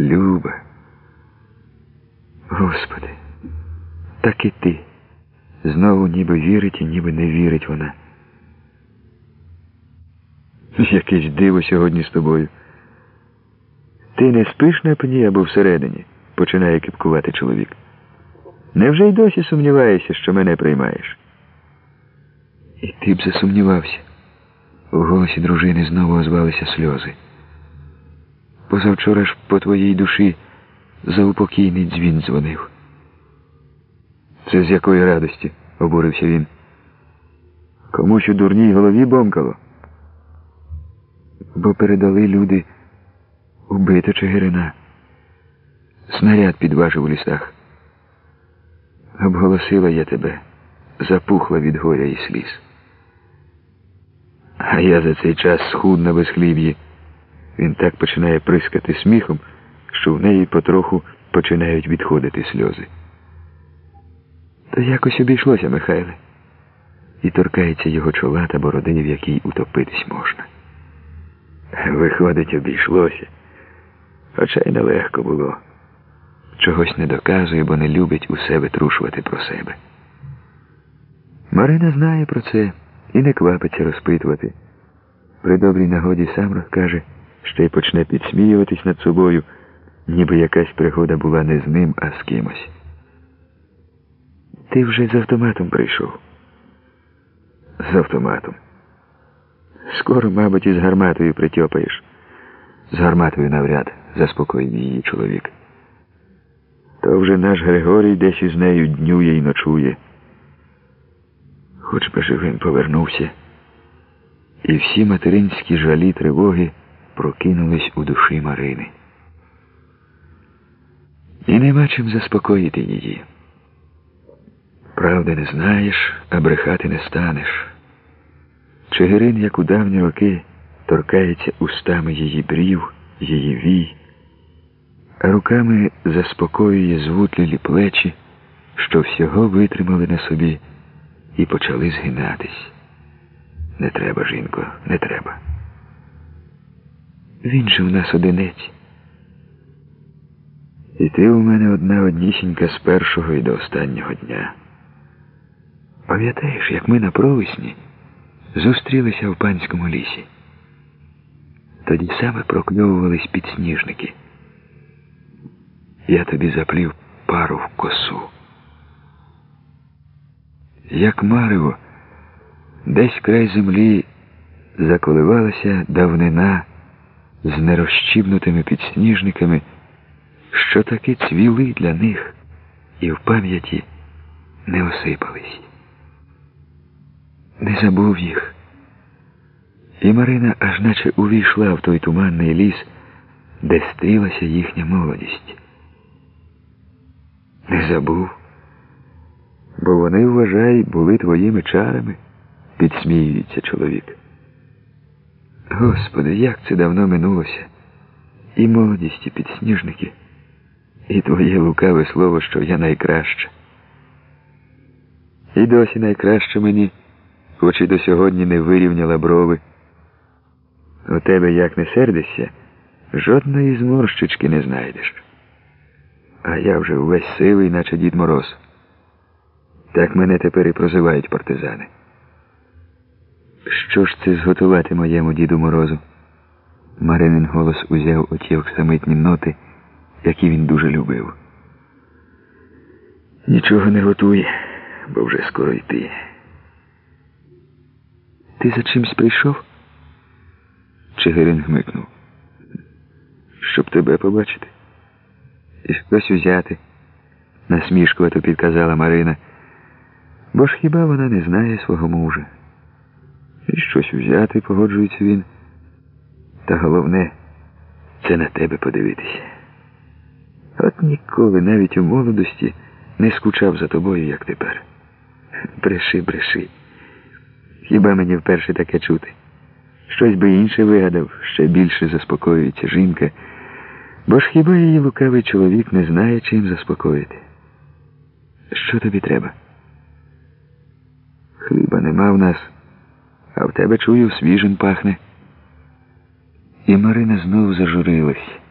Люба. Господи, так і ти. Знову ніби вірить і ніби не вірить вона. Якесь диво сьогодні з тобою. Ти не спиш на пні або всередині, починає кипкувати чоловік. Невже й досі сумніваєшся, що мене приймаєш? І ти б засумнівався. У голосі дружини знову озвалися сльози. Позавчора ж по твоїй душі заупокійний дзвін дзвонив. Це з якої радості, обурився він. Комусь у дурній голові бомкало. Бо передали люди убити Чигирина. Снаряд підважив у лісах. Обголосила я тебе, запухла від горя і сліз. А я за цей час схуд на безхліб'ї. Він так починає прискати сміхом, що в неї потроху починають відходити сльози. То якось обійшлося, Михайле, і торкається його чола та бороди, в якій утопитись можна. Виходить, обійшлося. Хоча й нелегко було. Чогось не доказує, бо не любить усе витрушувати про себе. Марина знає про це і не квапиться розпитувати. При добрій нагоді сам розкаже, ще й почне підсміюватись над собою, ніби якась пригода була не з ним, а з кимось. Ти вже з автоматом прийшов. З автоматом. Скоро, мабуть, із гарматою притьопаєш. З гарматою навряд, заспокоїв її чоловік. То вже наш Григорій десь із нею днює і ночує. Хоч би живим повернувся. І всі материнські жалі тривоги прокинулись у душі Марини. І нема чим заспокоїти її. Правди не знаєш, а брехати не станеш. Чигирин, як у давні роки, торкається устами її брів, її вій, а руками заспокоює звутлілі плечі, що всього витримали на собі і почали згинатись. Не треба, жінко, не треба. Він же у нас одинець. І ти у мене одна однісінька з першого і до останнього дня. Пам'ятаєш, як ми на провесні зустрілися в панському лісі? Тоді саме прокльовувались підсніжники. Я тобі заплів пару в косу. Як марево, десь край землі заколивалася давнина з нерозчібнутими підсніжниками, що таки цвіли для них і в пам'яті не осипались. Не забув їх. І Марина аж наче увійшла в той туманний ліс, де стрілася їхня молодість. Не забув, бо вони, вважай, були твоїми чарами, підсміюється чоловік. Господи, як це давно минулося, і молодість, і підсніжники, і твоє лукаве слово, що я найкраще. І досі найкраще мені, хоч і до сьогодні не вирівняла брови. У тебе як не сердишся, жодної зморщички не знайдеш. А я вже увесь сивий, наче Дід Мороз. Так мене тепер і прозивають партизани. Що ж це зготувати моєму Діду Морозу? Маринин голос узяв оті оксамитні ноти, які він дуже любив. Нічого не готуй, бо вже скоро йти. Ти за чимсь прийшов? Чигирин гмикнув. Щоб тебе побачити. І щось узяти, насмішкувато підказала Марина. Бо ж хіба вона не знає свого мужа? І щось узяти, погоджується він. Та головне, це на тебе подивитися. От ніколи, навіть у молодості, не скучав за тобою, як тепер. Бреши, бреши. Хіба мені вперше таке чути? Щось би інше вигадав, ще більше заспокоюється жінка, бо ж хіба її лукавий чоловік не знає, чим заспокоїти? Що тобі треба? Хліба нема в нас, тебе чую, свіжим пахне. І Марина знову зажурилась.